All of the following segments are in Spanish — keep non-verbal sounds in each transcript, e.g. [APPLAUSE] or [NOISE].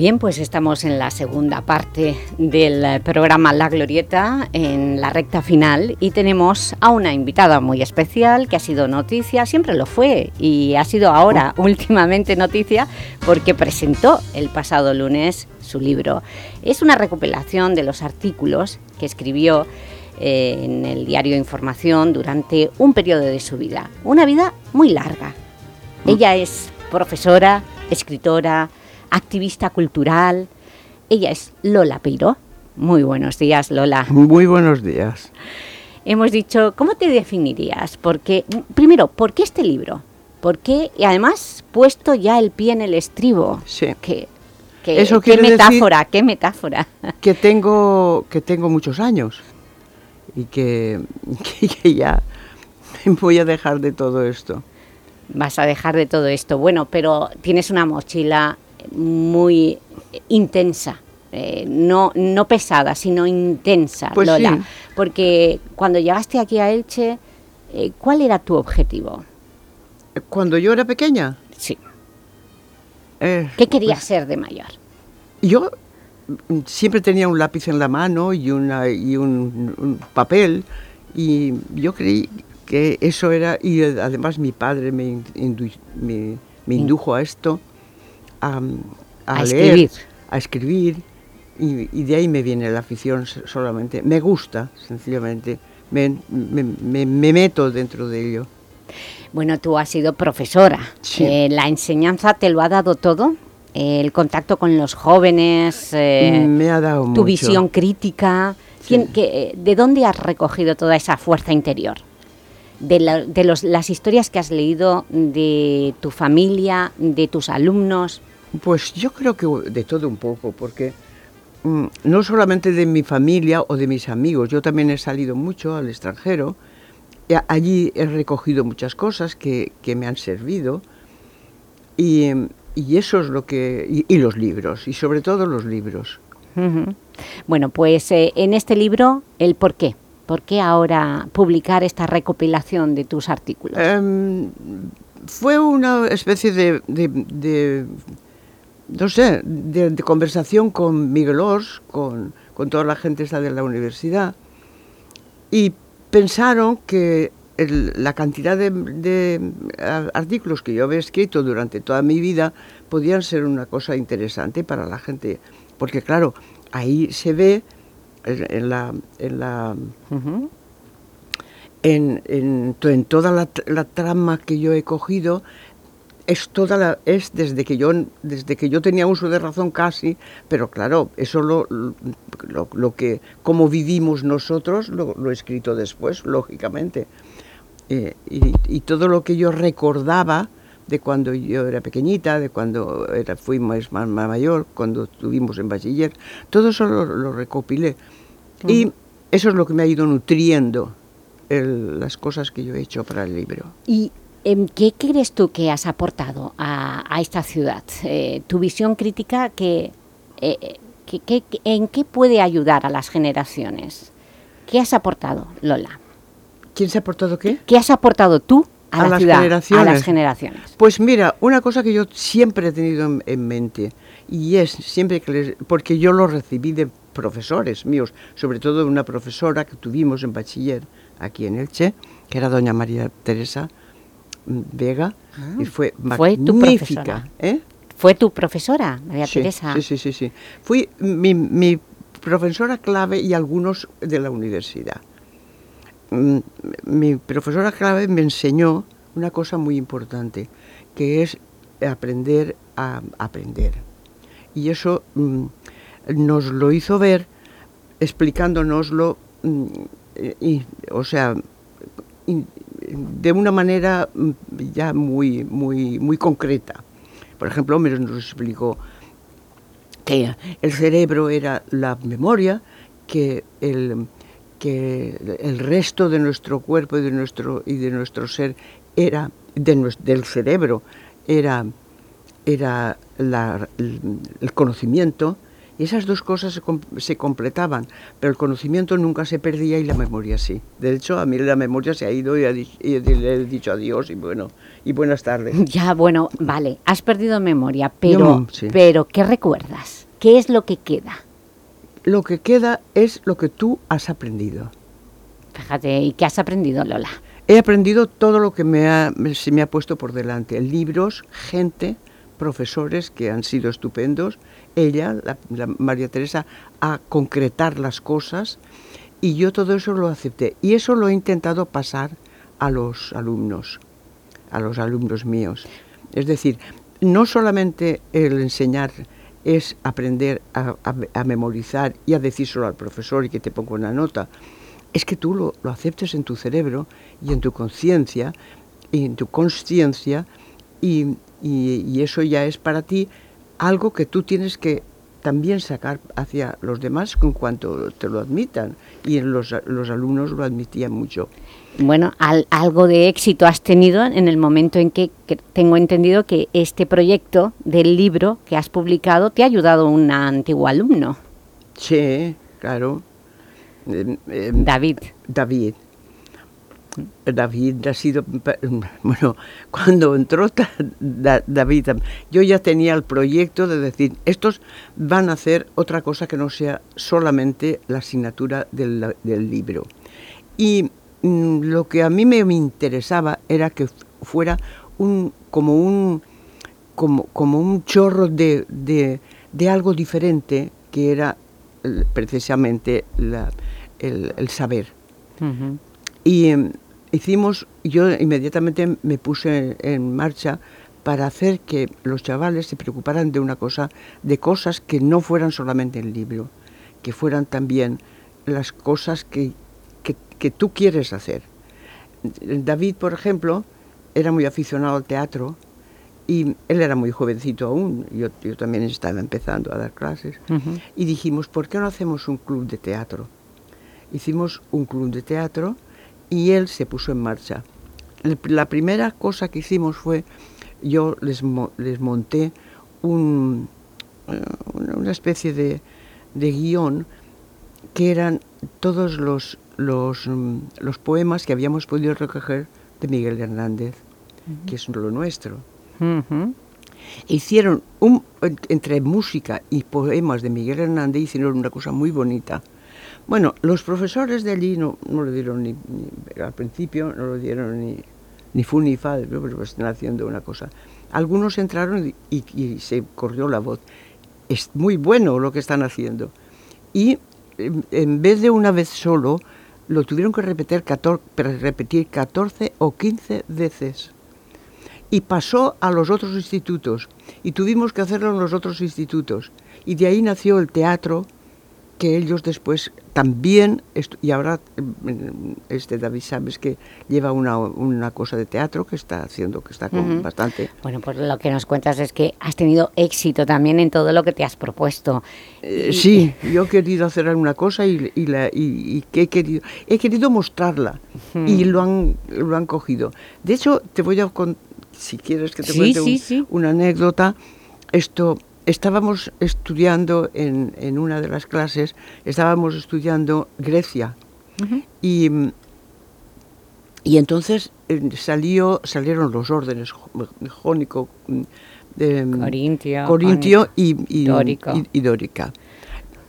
Bien, pues estamos en la segunda parte del programa La Glorieta, en la recta final, y tenemos a una invitada muy especial que ha sido noticia, siempre lo fue, y ha sido ahora últimamente noticia porque presentó el pasado lunes su libro. Es una recopilación de los artículos que escribió eh, en el diario Información durante un periodo de su vida, una vida muy larga. Ella es profesora, escritora, activista cultural. Ella es Lola Peiro. Muy buenos días, Lola. Muy buenos días. Hemos dicho, ¿cómo te definirías? Porque, primero, ¿por qué este libro? ¿Por qué? Y además, puesto ya el pie en el estribo. Sí. Que, Eso qué metáfora, qué metáfora. [LAUGHS] Que tengo, que tengo muchos años y que, [LAUGHS] que ya voy a dejar de todo esto. Vas a dejar de todo esto. Bueno, pero tienes una mochila muy intensa. Eh, no, no pesada, sino intensa, pues Lola. Porque cuando llegaste aquí a Elche, eh, ¿cuál era tu objetivo? ¿Cuando yo era pequeña? Sí. Eh, ¿Qué querías pues ser de mayor? Yo siempre tenía un lápiz en la mano y, una, y un, papel y yo creí que eso era, y además mi padre me, me, me indujo a esto, a, leer, escribir. a escribir, y, de ahí me viene la afición solamente. Me gusta, sencillamente, me, meto dentro de ello. Bueno, tú has sido profesora. Eh, ¿La enseñanza te lo ha dado todo? el contacto con los jóvenes, eh, me ha dado tu visión crítica. que, ¿De dónde has recogido toda esa fuerza interior? De, de los, las historias que has leído de tu familia, de tus alumnos. Pues yo creo que de todo un poco, porque mm, no solamente de mi familia o de mis amigos, yo también he salido mucho al extranjero, allí he recogido muchas cosas que, me han servido y, eso es lo que... Y, los libros, y sobre todo los libros. Bueno, pues eh, en este libro, el por qué. ¿Por qué ahora publicar esta recopilación de tus artículos? Em, fue una especie de no sé, de, conversación con Miguel Ors, con, toda la gente esta de la universidad, y pensaron que la cantidad de, artículos que yo había escrito durante toda mi vida podían ser una cosa interesante para la gente, porque claro, ahí se ve en la... En la en, en, toda la, la, trama que yo he cogido, es toda la, es desde que yo desde que yo tenía uso de razón casi, pero claro, eso lo, lo, que como vivimos nosotros lo, he escrito después, lógicamente. Eh, y, todo lo que yo recordaba de cuando yo era pequeñita, de cuando era, fui más, más, mayor, cuando estuvimos en bachiller, todo eso lo, recopilé. Y eso es lo que me ha ido nutriendo las cosas que yo he hecho para el libro. Y Em, ¿Qué crees tú que has aportado a, esta ciudad? Eh, tu visión crítica, que, eh, ¿en qué puede ayudar a las generaciones? ¿Qué has aportado, Lola? ¿Quién se ha aportado qué? ¿Qué has aportado tú a, la las ciudad, generaciones? a las generaciones? Pues mira, una cosa que yo siempre he tenido en, mente, y es siempre que les, porque yo lo recibí de profesores míos, sobre todo de una profesora que tuvimos en bachiller aquí en Elche, que era doña María Teresa, Vega y ah. fue magnífica. ¿eh? ¿Fue tu profesora, María sí, Teresa? Sí, sí, sí, sí. Fui mi, profesora clave y algunos de la universidad. Mm, mi profesora clave me enseñó una cosa muy importante, que es aprender a aprender. Y eso mm, nos lo hizo ver explicándonoslo, mm, y, o sea, de una manera ya muy, muy, muy concreta. Por ejemplo, nos explicó que el cerebro era la memoria, que el, que el resto de nuestro cuerpo y de nuestro, y de nuestro ser era del cerebro, era, era el conocimiento, y esas dos cosas se, completaban, pero el conocimiento nunca se perdía y la memoria sí. De hecho, a mí la memoria se ha ido y, le he dicho adiós y bueno, y buenas tardes. [LAUGHS] Ya, bueno, vale, has perdido memoria, pero, pero ¿qué recuerdas? ¿Qué es lo que queda? Lo que queda es lo que tú has aprendido. Fíjate, ¿y qué has aprendido, Lola? He aprendido todo lo que me se me ha puesto por delante. Libros, gente, profesores que han sido estupendos, ella, la, María Teresa, a concretar las cosas y yo todo eso lo acepté. Y eso lo he intentado pasar a los alumnos, a los alumnos míos. Es decir, no solamente el enseñar es aprender a, memorizar y a decírselo al profesor y que te ponga una nota, es que tú lo, lo aceptes en tu cerebro y en tu conciencia y en tu conciencia y, y, eso ya es para ti algo que tú tienes que también sacar hacia los demás con cuanto te lo admitan. Y los, los alumnos lo admitían mucho. Bueno, algo de éxito has tenido en el momento en que, tengo entendido que este proyecto del libro que has publicado te ha ayudado un antiguo alumno. Sí, claro. Em, em, David. David. David ha sido, bueno, cuando entró David, yo ya tenía el proyecto de decir, estos van a hacer otra cosa que no sea solamente la asignatura del, libro. Y lo que a mí me, interesaba era que fuera un, como, un, como, como un chorro de, de, algo diferente que era precisamente el, saber. Y em, hicimos, yo inmediatamente me puse en marcha para hacer que los chavales se preocuparan de una cosa, de cosas que no fueran solamente el libro, que fueran también las cosas que, que, tú quieres hacer. David, por ejemplo, era muy aficionado al teatro y él era muy jovencito aún, yo, yo también estaba empezando a dar clases, y dijimos, ¿por qué no hacemos un club de teatro? Hicimos un club de teatro y él se puso en marcha. La primera cosa que hicimos fue, yo les, les monté un, eh, una especie de, de guion que eran todos los, los, mm, los, poemas que habíamos podido recoger de Miguel Hernández, que es lo nuestro. Hicieron un, entre música y poemas de Miguel Hernández, hicieron una cosa muy bonita bueno, los profesores de allí no, no lo dieron ni, al principio, no lo dieron ni, ni fu ni fa, pero están haciendo una cosa. Algunos entraron y, se corrió la voz. Es muy bueno lo que están haciendo. Y en vez de una vez solo, lo tuvieron que repetir 14, repetir 14 o 15 veces. Y pasó a los otros institutos. Y tuvimos que hacerlo en los otros institutos. Y de ahí nació el teatro, que ellos después también, y ahora mm, este David sabes que lleva una, una cosa de teatro que está haciendo, que está con bastante... Bueno, pues lo que nos cuentas es que has tenido éxito también en todo lo que te has propuesto. Eh, sí, yo he querido hacer alguna cosa y, y, la, y, que he querido, he querido mostrarla. Y lo han, lo han cogido. De hecho, te voy a contar, si quieres que te cuente una anécdota, esto estábamos estudiando en, en, una de las clases, estábamos estudiando Grecia. Y, y entonces eh, salió, salieron los órdenes jónico, mm, de, mm, Corintio, y, y, Dórica.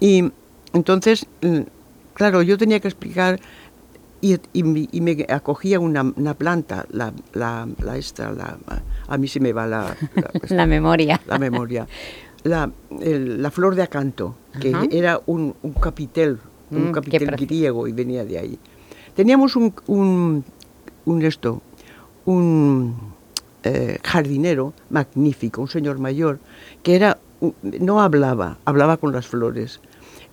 Y entonces, mm, claro, yo tenía que explicar y, y, me acogía una, una planta, la, la, la, esta, la, a mí se me va la, la [LAUGHS] memoria. La memoria. La, la flor de acanto, que era un, un capitel, un mm, capitel griego y venía de ahí. Teníamos un, un, un esto, un eh, jardinero magnífico, un señor mayor, que era, no hablaba, hablaba con las flores.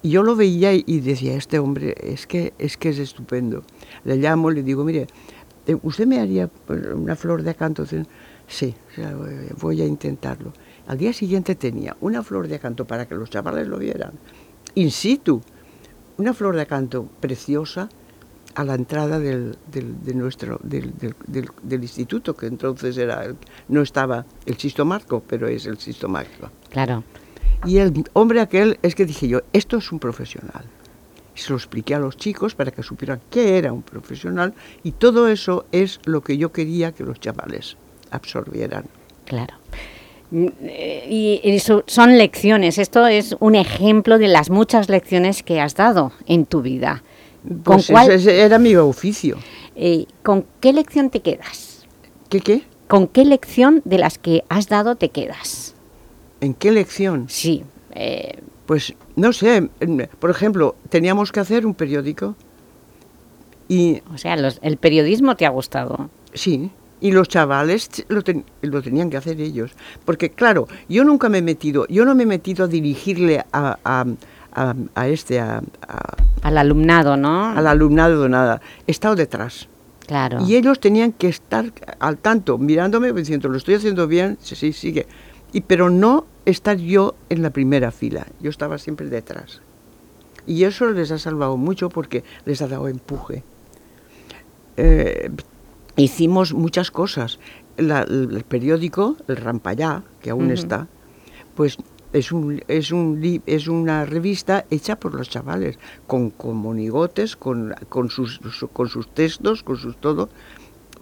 Y yo lo veía y decía, este hombre es que es, que es estupendo. Le llamo, le digo, mire, eh, ¿usted me haría pues, una flor de acanto? Sí, voy a intentarlo. Al día siguiente tenía una flor de acanto para que los chavales lo vieran, in situ, una flor de acanto preciosa, a la entrada del, del- de nuestro, del, del- instituto, que entonces era no estaba el Sisto Marco, pero es el Sisto Marco. Claro. Y el hombre aquel es que dije yo, esto es un profesional. Se lo expliqué a los chicos para que supieran qué era un profesional y todo eso es lo que yo quería que los chavales absorbieran. Claro. Mm, eh, Y eso son lecciones. Esto es un ejemplo de las muchas lecciones que has dado en tu vida. ¿Con, Pues cuál- ese era mi oficio. eh, ¿Con qué lección te quedas? ¿Qué qué? ¿Con qué lección de las que has dado te quedas? ¿En qué lección? Sí. eh, Pues no sé, en- por ejemplo, teníamos que hacer un periódico y o sea, los- el periodismo te ha gustado. sí, y los chavales ch- lo, ten- lo tenían que hacer ellos. Porque claro, yo nunca me he metido, yo no me he metido a dirigirle a, a- a- a este, a- Al alumnado, ¿no? al alumnado de nada. He estado detrás. Claro. Y ellos tenían que estar al tanto, mirándome, diciendo, lo estoy haciendo bien, sí, sí, sigue. Y, pero no estar yo en la primera fila, yo estaba siempre detrás. Y eso les ha salvado mucho porque les ha dado empuje. Eh, hicimos muchas cosas. La- el, periódico, el Rampallá, que aún está, pues es, un, es, un, es una revista hecha por los chavales, con, con monigotes, con, con, sus, su- con sus textos, con sus todo,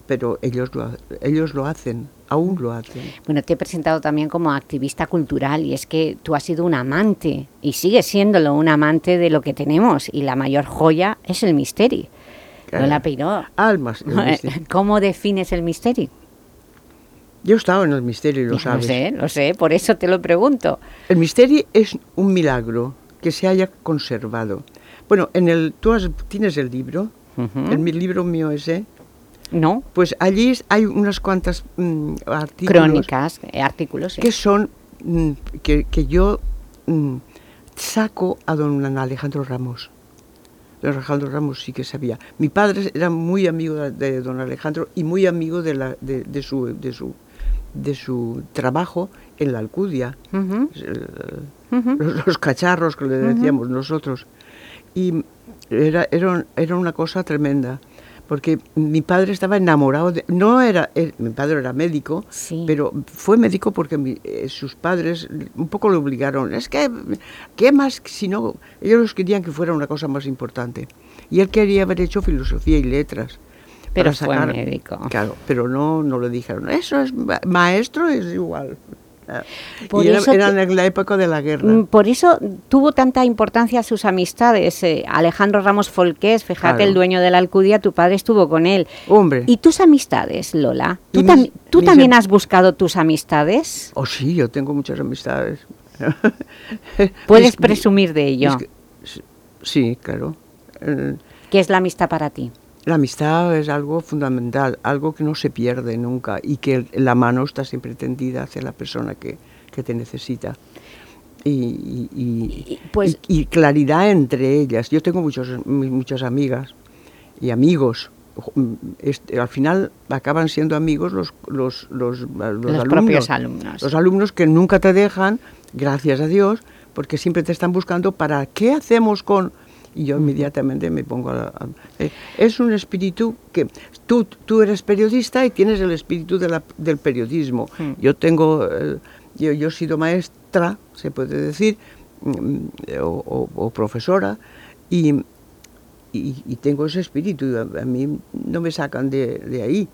pero ellos lo, ellos lo hacen, aún lo hacen. Bueno, te he presentado también como activista cultural y es que tú has sido un amante y sigues siéndolo, un amante de lo que tenemos y la mayor joya es el misterio. Claro. Lola Peiró, Almas. [LAUGHS] ¿cómo defines el misterio? Yo he estado en el misterio, y lo sabes. sé, lo sé, por eso te lo pregunto. El misterio es un milagro que se haya conservado. Bueno, en el, tú has- tienes el libro, Ujú. el mi libro mío ese, ¿No? pues allí hay unas cuantas mm, artículos Crónicas, eh, artículos. sí. que son mm, que, que yo mm, saco a don Alejandro Ramos. Don Alejandro Ramos sí que sabía. Mi padre era muy amigo de, de don Alejandro y muy amigo de, la, de, de su, de, su, de su trabajo en la Alcudia. El- ujú. los, los cacharros que le decíamos nosotros. Y era, era, era una cosa tremenda, porque mi padre estaba enamorado de... No era... él- mi padre era médico, Sí. pero fue médico porque mi- eh, sus padres un poco le obligaron. Es que, ¿qué más? Si no, ellos querían que fuera una cosa más importante. Y él quería haber hecho filosofía y letras. Pero para fue médico. Claro, pero no, no le dijeron. Eso es ma- maestro, es igual. Ah, Por y era, eso era te- en la época de la guerra. Mm, Por eso tuvo tanta importancia sus amistades. eh, Alejandro Ramos Folqués, fíjate, Claro. el dueño de la Alcudia, tu padre estuvo con él. Hombre. ¿Y tus amistades, Lola? ¿Tú, tam- mis- tú mis también am- has buscado tus amistades? Oh, sí, yo tengo muchas amistades. [LAUGHS] ¿Puedes Mis- presumir de ello? sí, claro. Eh, ¿Qué es la amistad para ti? La amistad es algo fundamental, algo que no se pierde nunca y que la mano está siempre tendida hacia la persona que, que te necesita. Y, y- pues- y- claridad entre ellas. Yo tengo muchos, mu- muchas amigas y amigos. Este, al final acaban siendo amigos los, los, los, los alumnos. propios alumnos. Los alumnos que nunca te dejan, gracias a Dios, porque siempre te están buscando para qué hacemos con... Y yo inmediatamente me pongo a... la- a- eh, es un espíritu que... Tú, tú eres periodista y tienes el espíritu de la- del periodismo. Mm. Yo tengo... eh, yo, yo he sido maestra, se puede decir, mm, o, o- o profesora, y, y- y tengo ese espíritu. y A, a mí no me sacan de, de ahí.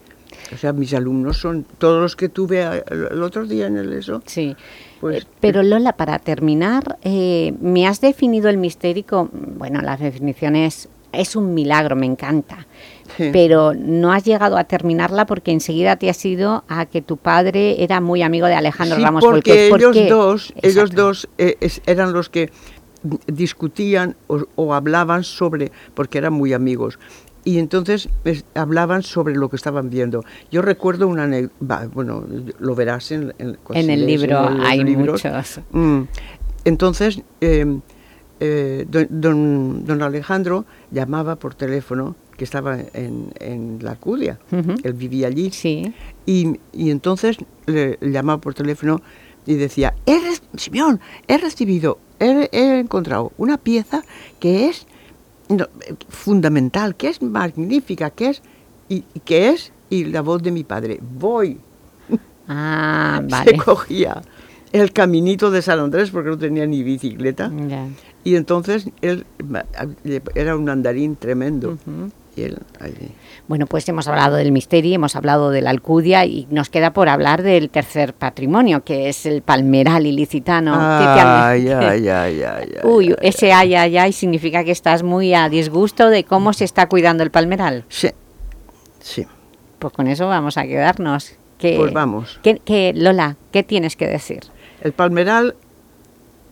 O sea, mis alumnos son todos los que tuve el, otro día en el ESO. Sí. Pues, Eh, Pero Lola, para terminar, eh, me has definido el misterio, como- bueno, las definiciones es un milagro, me encanta, Sí. pero no has llegado a terminarla porque enseguida te has ido a que tu padre era muy amigo de Alejandro Sí, Ramos porque Folqués. ¿Por ellos qué? dos, ellos dos eh, es- eran los que discutían o, o hablaban sobre, porque eran muy amigos. Y entonces es- hablaban sobre lo que estaban viendo. Yo recuerdo una bueno, lo verás en, en, En el libro los hay libros. muchos. Mm. Entonces, eh, eh, don, don- don Alejandro llamaba por teléfono, que estaba en, en la Alcudia, Ujú. él vivía allí, Sí. y, y entonces le, le llamaba por teléfono y decía, he Simeón, he recibido, he, he encontrado una pieza que es fundamental, que es magnífica, que es, y, que es, y la voz de mi padre, voy. [LAUGHS] Ah, [LAUGHS] vale. Se cogía el caminito de San Andrés porque no tenía ni bicicleta. Y entonces él era un andarín tremendo. y él, bueno, pues hemos hablado del misterio, hemos hablado de la Alcudia y nos queda por hablar del tercer patrimonio, que es el palmeral ilicitano. Ay, ay, ay, ay, Uy, ese ay, ay, ay significa que estás muy a disgusto de cómo se está cuidando el palmeral. Sí, sí. Pues con eso vamos a quedarnos. pues vamos. Que, Lola, ¿qué tienes que decir? El palmeral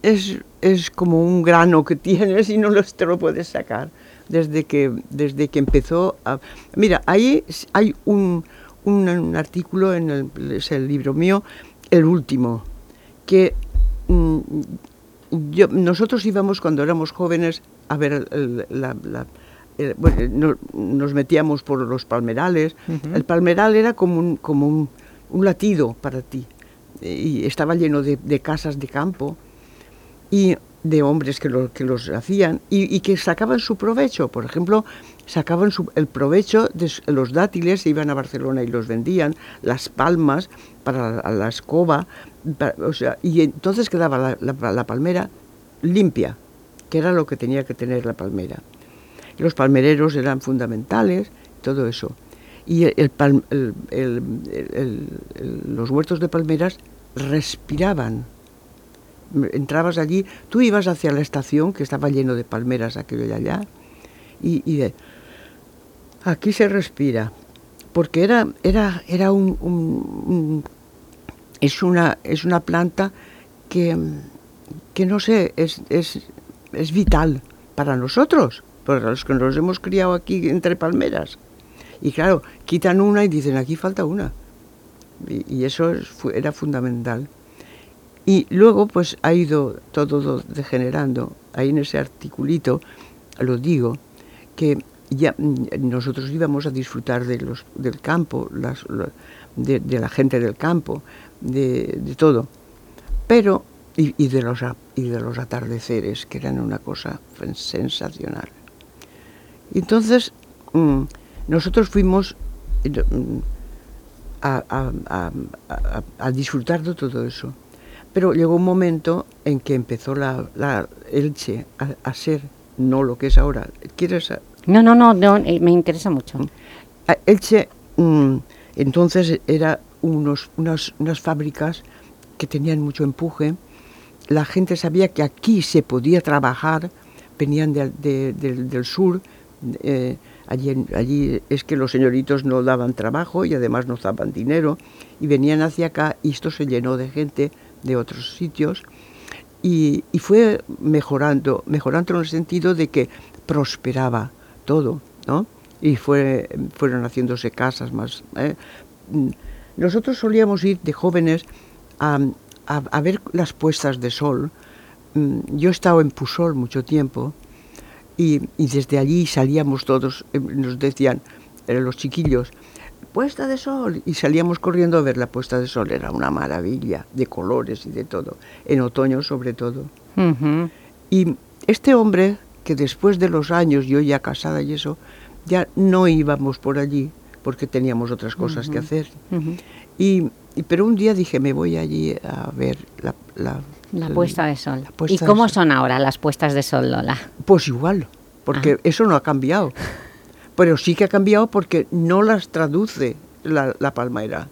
es, es como un grano que tienes y no te lo puedes sacar desde que, desde que empezó a... Mira, ahí hay un, un, artículo en el, es el libro mío, el último, que mm, yo, nosotros íbamos cuando éramos jóvenes a ver la, bueno, nos metíamos por los palmerales. El palmeral era como un, como un, un, latido para ti. Y estaba lleno de, de casas de campo. Y de hombres que, lo, que los hacían y, que sacaban su provecho. Por ejemplo, sacaban el provecho de los dátiles, se iban a Barcelona y los vendían, las palmas para la, escoba, o sea, y entonces quedaba la, palmera limpia, que era lo que tenía que tener la palmera. Los palmereros eran fundamentales, todo eso. Y los huertos de palmeras respiraban entrabas allí, tú ibas hacia la estación, que estaba lleno de palmeras aquello de allá, y, de, aquí se respira, porque era, era, era un, es, una, es una planta que, que no sé, es, es, es vital para nosotros, para los que nos hemos criado aquí entre palmeras. Y claro, quitan una y dicen, aquí falta una. Y, eso era fundamental. Y luego pues ha ido todo degenerando. Ahí en ese articulito lo digo, que ya mm, nosotros íbamos a disfrutar de los, del campo, las, de, la gente del campo, de, todo. Pero, y, de los, y de los atardeceres, que eran una cosa sensacional. Entonces, mm, nosotros fuimos mm, a, a disfrutar de todo eso. Pero llegó un momento en que empezó la, Elche a, ser no lo que es ahora. ¿Quieres? No, no, no, no eh, me interesa mucho. Elche mm, entonces era unos, unas, unas fábricas que tenían mucho empuje. La gente sabía que aquí se podía trabajar, venían del sur. Eh, allí, allí es que los señoritos no daban trabajo y además no daban dinero y venían hacia acá y esto se llenó de gente de otros sitios y, fue mejorando, mejorando en el sentido de que prosperaba todo, ¿no? Y fue, fueron haciéndose casas más. ¿eh? Nosotros solíamos ir de jóvenes a, a, ver las puestas de sol. Mm, yo he estado en Pusol mucho tiempo y, y desde allí salíamos todos, eh, nos decían, los chiquillos, puesta de sol y salíamos corriendo a ver la puesta de sol. Era una maravilla de colores y de todo, en otoño sobre todo. Y este hombre, que después de los años, yo ya casada y eso, ya no íbamos por allí porque teníamos otras cosas que hacer. y, pero un día dije, me voy allí a ver la... La, puesta de sol. ¿Y cómo son ahora las puestas de sol, Lola? Pues igual, porque ah. eso no ha cambiado. [LAUGHS] pero sí que ha cambiado porque no las traduce la, la palmera.